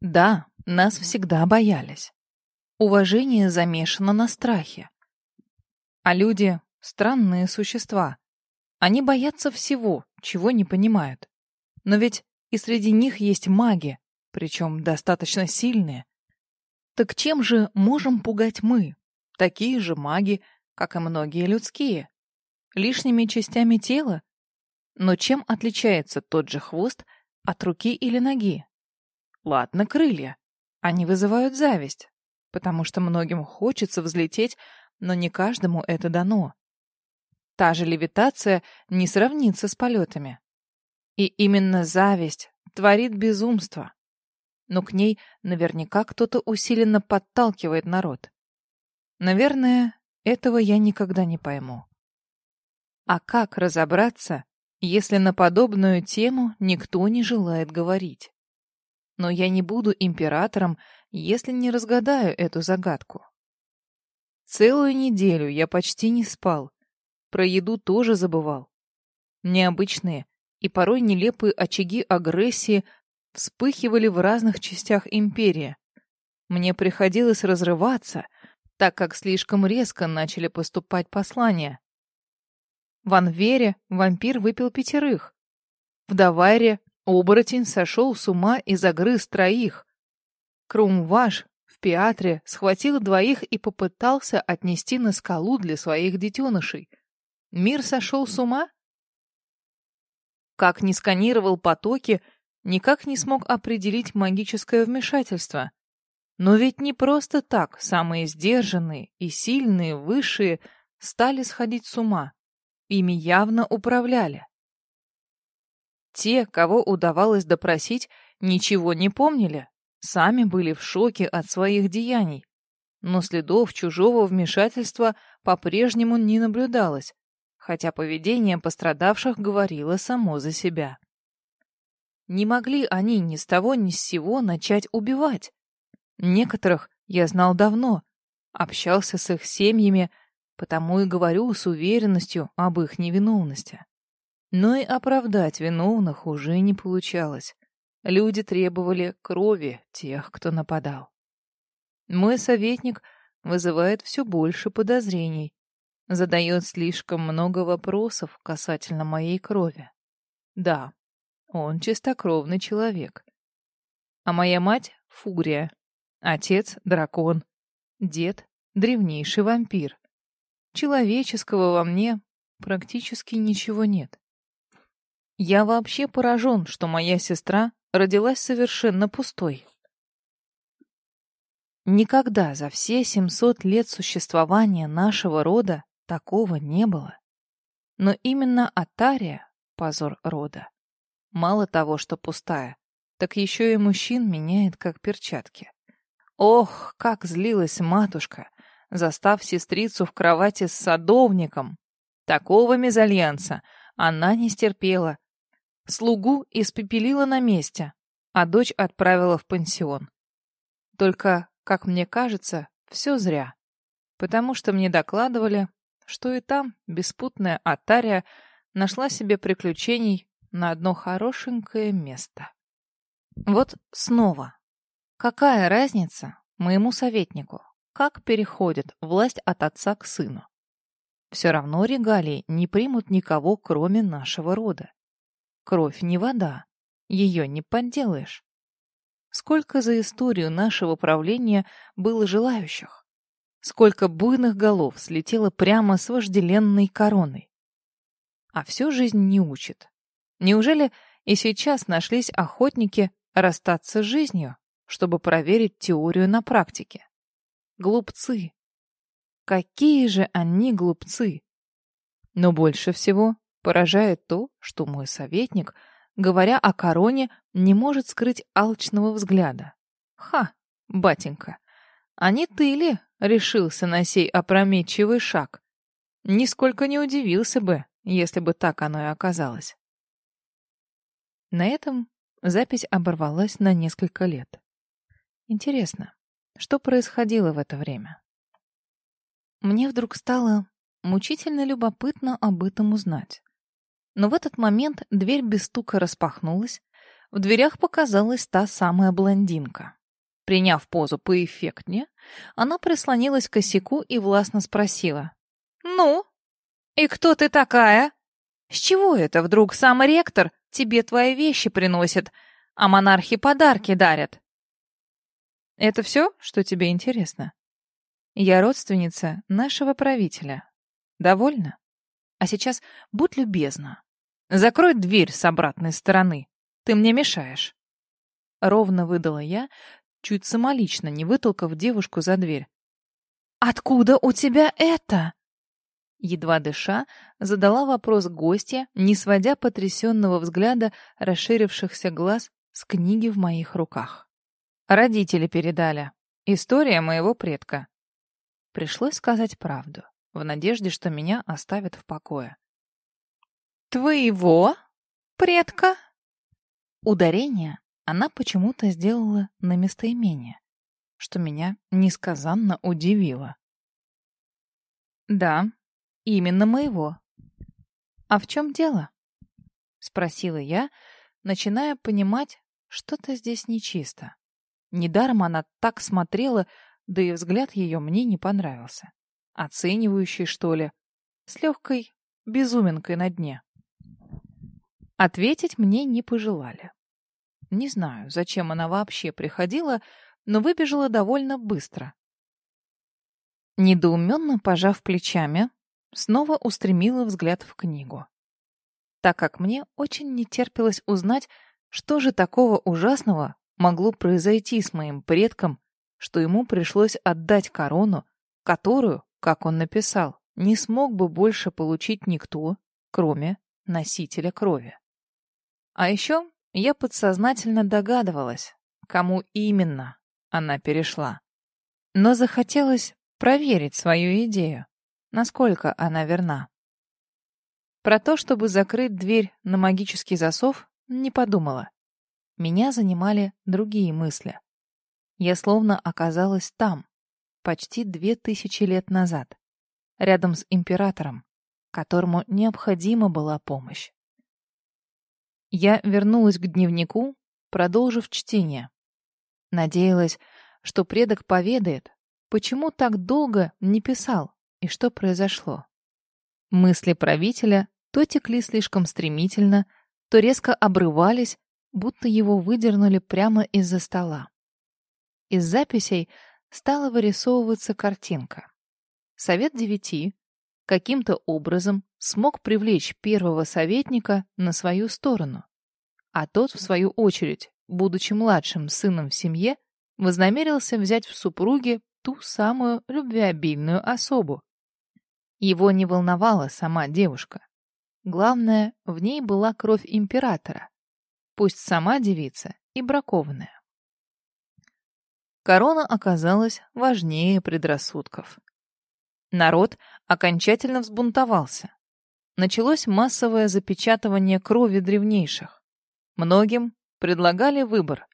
Да, нас всегда боялись. Уважение замешано на страхе. А люди — странные существа. Они боятся всего, чего не понимают. Но ведь и среди них есть маги, причем достаточно сильные. Так чем же можем пугать мы, такие же маги, как и многие людские? Лишними частями тела? Но чем отличается тот же хвост от руки или ноги? Ладно, крылья. Они вызывают зависть, потому что многим хочется взлететь, но не каждому это дано. Та же левитация не сравнится с полетами. И именно зависть творит безумство. Но к ней наверняка кто-то усиленно подталкивает народ. Наверное, этого я никогда не пойму. А как разобраться, если на подобную тему никто не желает говорить? Но я не буду императором, если не разгадаю эту загадку. Целую неделю я почти не спал. Про еду тоже забывал. Необычные и порой нелепые очаги агрессии вспыхивали в разных частях империи. Мне приходилось разрываться, так как слишком резко начали поступать послания. В Анвере вампир выпил пятерых. В Давайре оборотень сошел с ума и загрыз троих. Крумваш в Пиатре схватил двоих и попытался отнести на скалу для своих детенышей. Мир сошел с ума? Как не сканировал потоки, никак не смог определить магическое вмешательство. Но ведь не просто так самые сдержанные и сильные высшие стали сходить с ума. Ими явно управляли. Те, кого удавалось допросить, ничего не помнили, сами были в шоке от своих деяний. Но следов чужого вмешательства по-прежнему не наблюдалось, хотя поведение пострадавших говорило само за себя. Не могли они ни с того ни с сего начать убивать. Некоторых я знал давно, общался с их семьями, потому и говорю с уверенностью об их невиновности. Но и оправдать виновных уже не получалось. Люди требовали крови тех, кто нападал. Мой советник вызывает все больше подозрений, задает слишком много вопросов касательно моей крови. Да, он чистокровный человек. А моя мать — фурия, отец — дракон, дед — древнейший вампир. Человеческого во мне практически ничего нет. Я вообще поражен, что моя сестра родилась совершенно пустой. Никогда за все 700 лет существования нашего рода Такого не было. Но именно Атария, позор рода, мало того, что пустая, так еще и мужчин меняет как перчатки. Ох, как злилась матушка, застав сестрицу в кровати с садовником. Такого мезальянса она не стерпела. Слугу испепелила на месте, а дочь отправила в пансион. Только, как мне кажется, все зря. Потому что мне докладывали, что и там беспутная Атария нашла себе приключений на одно хорошенькое место. Вот снова. Какая разница моему советнику, как переходит власть от отца к сыну? Все равно регалии не примут никого, кроме нашего рода. Кровь не вода, ее не подделаешь. Сколько за историю нашего правления было желающих? Сколько буйных голов слетело прямо с вожделенной короной. А всю жизнь не учит. Неужели и сейчас нашлись охотники расстаться с жизнью, чтобы проверить теорию на практике? Глупцы. Какие же они глупцы! Но больше всего поражает то, что мой советник, говоря о короне, не может скрыть алчного взгляда. Ха, батенька, а не ты ли решился на сей опрометчивый шаг? Нисколько не удивился бы, если бы так оно и оказалось. На этом запись оборвалась на несколько лет. Интересно, что происходило в это время? Мне вдруг стало мучительно любопытно об этом узнать. Но в этот момент дверь без стука распахнулась, в дверях показалась та самая блондинка. Приняв позу поэффектнее, она прислонилась к косяку и властно спросила. «Ну, и кто ты такая? С чего это вдруг сам ректор тебе твои вещи приносит, а монархи подарки дарят?» «Это все, что тебе интересно?» «Я родственница нашего правителя. Довольно? А сейчас будь любезна. Закрой дверь с обратной стороны. Ты мне мешаешь». Ровно выдала я, чуть самолично не вытолкав девушку за дверь. «Откуда у тебя это?» Едва дыша, задала вопрос гостья, не сводя потрясенного взгляда расширившихся глаз с книги в моих руках. «Родители передали. История моего предка». Пришлось сказать правду, в надежде, что меня оставят в покое. «Твоего предка?» Ударение она почему-то сделала на местоимение, что меня несказанно удивило. «Да, именно моего». «А в чем дело?» — спросила я, начиная понимать, что-то здесь нечисто. Недаром она так смотрела, да и взгляд ее мне не понравился. Оценивающий, что ли, с легкой безуминкой на дне. Ответить мне не пожелали. Не знаю, зачем она вообще приходила, но выбежала довольно быстро. Недоуменно пожав плечами, снова устремила взгляд в книгу. Так как мне очень не терпелось узнать, что же такого ужасного могло произойти с моим предком, что ему пришлось отдать корону, которую, как он написал, не смог бы больше получить никто, кроме носителя крови. А еще я подсознательно догадывалась, кому именно она перешла. Но захотелось проверить свою идею, насколько она верна. Про то, чтобы закрыть дверь на магический засов, не подумала. Меня занимали другие мысли. Я словно оказалась там, почти две тысячи лет назад, рядом с императором, которому необходима была помощь. Я вернулась к дневнику, продолжив чтение. Надеялась, что предок поведает, почему так долго не писал и что произошло. Мысли правителя то текли слишком стремительно, то резко обрывались, будто его выдернули прямо из-за стола. Из записей стала вырисовываться картинка. Совет девяти каким-то образом смог привлечь первого советника на свою сторону. А тот, в свою очередь, будучи младшим сыном в семье, вознамерился взять в супруги ту самую любвеобильную особу. Его не волновала сама девушка. Главное, в ней была кровь императора, пусть сама девица и бракованная. Корона оказалась важнее предрассудков. Народ окончательно взбунтовался. Началось массовое запечатывание крови древнейших. Многим предлагали выбор.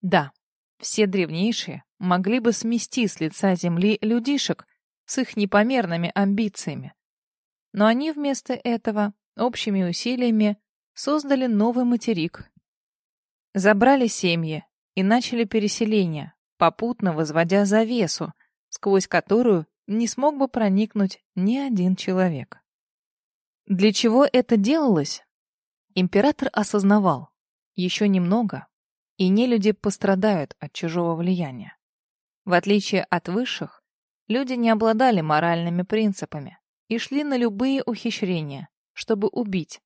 Да, все древнейшие могли бы смести с лица земли людишек с их непомерными амбициями. Но они вместо этого общими усилиями создали новый материк. Забрали семьи и начали переселение, попутно возводя завесу, сквозь которую не смог бы проникнуть ни один человек. Для чего это делалось? Император осознавал, еще немного, и нелюди пострадают от чужого влияния. В отличие от высших, люди не обладали моральными принципами и шли на любые ухищрения, чтобы убить,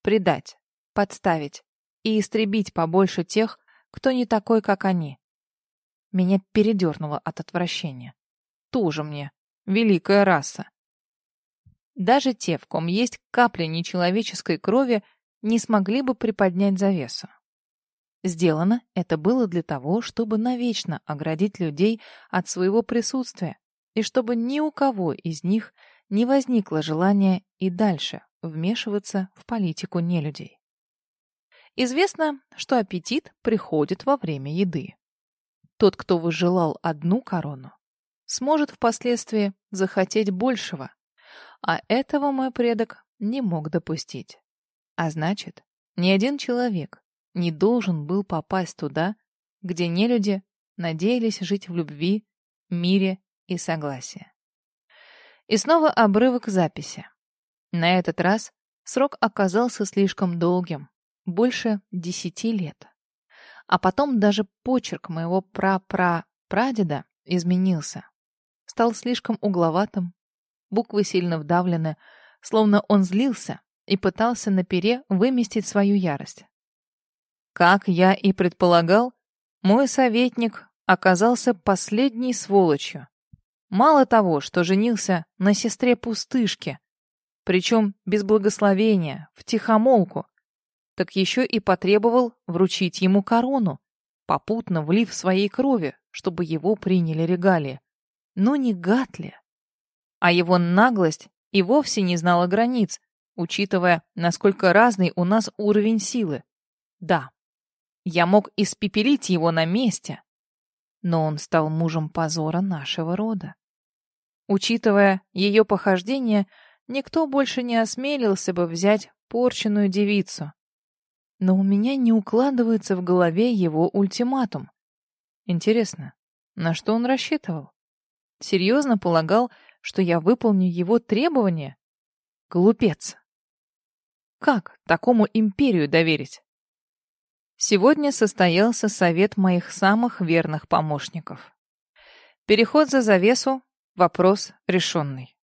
предать, подставить и истребить побольше тех, кто не такой, как они. Меня передернуло от отвращения. Тоже мне великая раса. Даже те, в ком есть капля нечеловеческой крови, не смогли бы приподнять завесу. Сделано это было для того, чтобы навечно оградить людей от своего присутствия, и чтобы ни у кого из них не возникло желания и дальше вмешиваться в политику нелюдей. Известно, что аппетит приходит во время еды. Тот, кто выжелал одну корону, сможет впоследствии захотеть большего. А этого мой предок не мог допустить. А значит, ни один человек, не должен был попасть туда, где нелюди надеялись жить в любви, мире и согласии. И снова обрывок записи. На этот раз срок оказался слишком долгим, больше десяти лет. А потом даже почерк моего пра-пра-прадеда изменился. Стал слишком угловатым, буквы сильно вдавлены, словно он злился и пытался на пере выместить свою ярость. Как я и предполагал, мой советник оказался последней сволочью. Мало того, что женился на сестре пустышки, причем без благословения, в тихомолку, так еще и потребовал вручить ему корону, попутно влив своей крови, чтобы его приняли регалии. Но не гад ли? А его наглость и вовсе не знала границ, учитывая, насколько разный у нас уровень силы. Да, я мог испепелить его на месте, но он стал мужем позора нашего рода. Учитывая ее похождение, никто больше не осмелился бы взять порченную девицу. Но у меня не укладывается в голове его ультиматум. Интересно, на что он рассчитывал? Серьезно полагал, что я выполню его требования? Глупец. Как такому империю доверить? Сегодня состоялся совет моих самых верных помощников. Переход за завесу Вопрос решенный.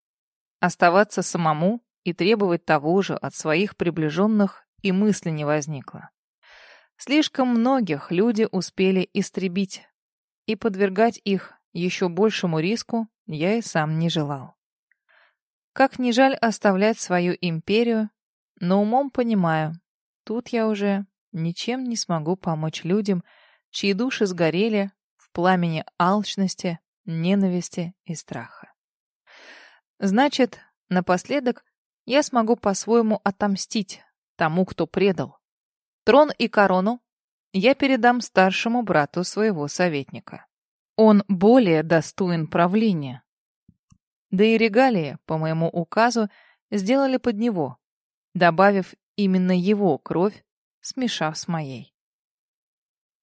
Оставаться самому и требовать того же от своих приближенных и мысли не возникло. Слишком многих люди успели истребить, и подвергать их еще большему риску я и сам не желал. Как не жаль оставлять свою империю, но умом понимаю, тут я уже ничем не смогу помочь людям, чьи души сгорели в пламени алчности, ненависти и страха. Значит, напоследок я смогу по-своему отомстить тому, кто предал. Трон и корону я передам старшему брату своего советника. Он более достоин правления. Да и регалии, по моему указу, сделали под него, добавив именно его кровь, смешав с моей.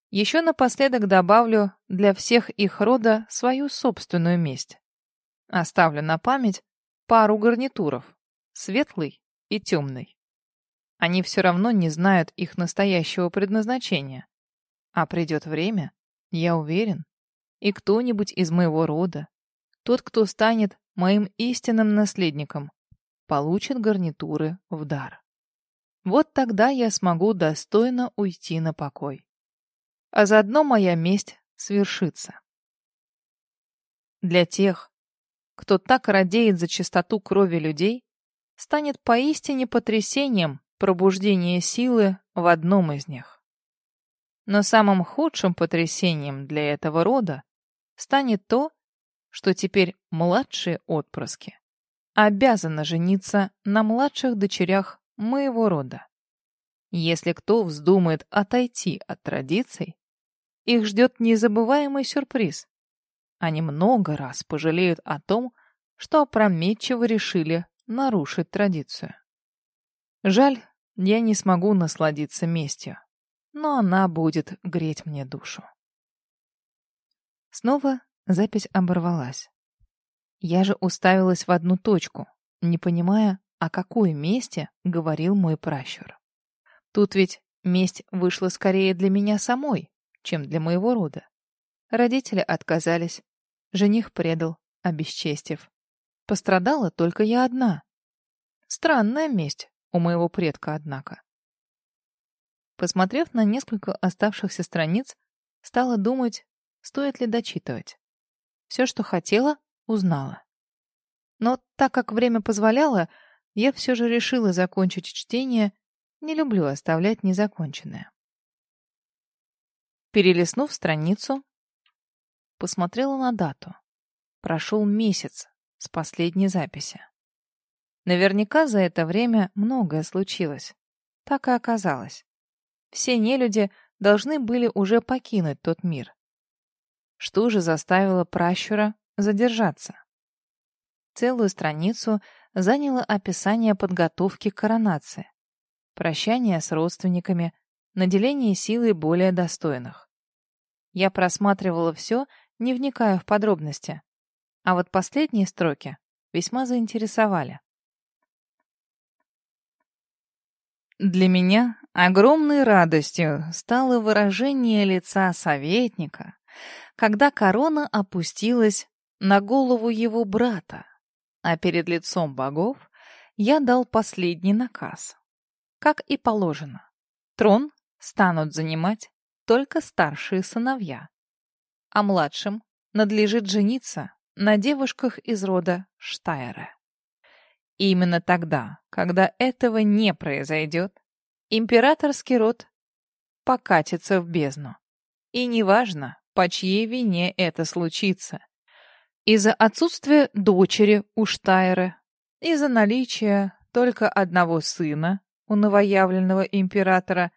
Еще напоследок добавлю для всех их рода свою собственную месть. Оставлю на память пару гарнитуров, светлый и темный. Они все равно не знают их настоящего предназначения. А придет время, я уверен, и кто-нибудь из моего рода, тот, кто станет моим истинным наследником, получит гарнитуры в дар. Вот тогда я смогу достойно уйти на покой а заодно моя месть свершится. Для тех, кто так радеет за чистоту крови людей, станет поистине потрясением пробуждение силы в одном из них. Но самым худшим потрясением для этого рода станет то, что теперь младшие отпрыски обязаны жениться на младших дочерях моего рода. Если кто вздумает отойти от традиций, их ждет незабываемый сюрприз. Они много раз пожалеют о том, что опрометчиво решили нарушить традицию. Жаль, я не смогу насладиться местью, но она будет греть мне душу. Снова запись оборвалась. Я же уставилась в одну точку, не понимая, о какой месте говорил мой пращур. Тут ведь месть вышла скорее для меня самой, чем для моего рода. Родители отказались. Жених предал, обесчестив. Пострадала только я одна. Странная месть у моего предка, однако. Посмотрев на несколько оставшихся страниц, стала думать, стоит ли дочитывать. Все, что хотела, узнала. Но так как время позволяло, я все же решила закончить чтение, не люблю оставлять незаконченное. Перелистнув страницу, посмотрела на дату. Прошел месяц с последней записи. Наверняка за это время многое случилось. Так и оказалось. Все нелюди должны были уже покинуть тот мир. Что же заставило пращура задержаться? Целую страницу заняло описание подготовки к коронации, прощание с родственниками, наделение силой более достойных. Я просматривала все, не вникая в подробности. А вот последние строки весьма заинтересовали. Для меня огромной радостью стало выражение лица советника, когда корона опустилась на голову его брата, а перед лицом богов я дал последний наказ. Как и положено, трон станут занимать только старшие сыновья, а младшим надлежит жениться на девушках из рода Штайера. Именно тогда, когда этого не произойдет, императорский род покатится в бездну. И неважно, по чьей вине это случится. Из-за отсутствия дочери у Штайера, из-за наличия только одного сына у новоявленного императора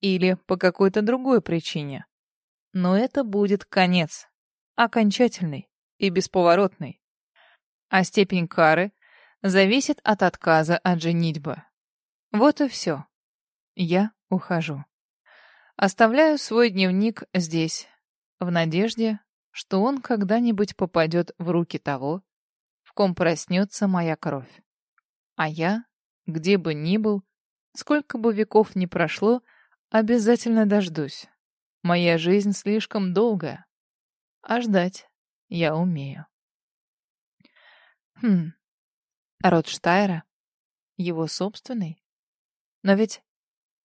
или по какой-то другой причине. Но это будет конец, окончательный и бесповоротный. А степень кары зависит от отказа от женитьбы. Вот и все. Я ухожу. Оставляю свой дневник здесь, в надежде, что он когда-нибудь попадет в руки того, в ком проснется моя кровь. А я, где бы ни был, сколько бы веков ни прошло, обязательно дождусь. Моя жизнь слишком долгая, а ждать я умею. Хм, Род? Его собственный? Но ведь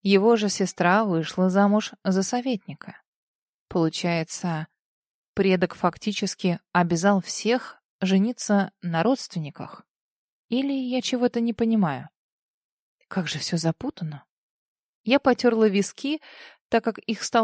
его же сестра вышла замуж за советника. Получается, предок фактически обязал всех жениться на родственниках. Или я чего-то не понимаю? Как же все запутано. Я потерла виски, так как их стало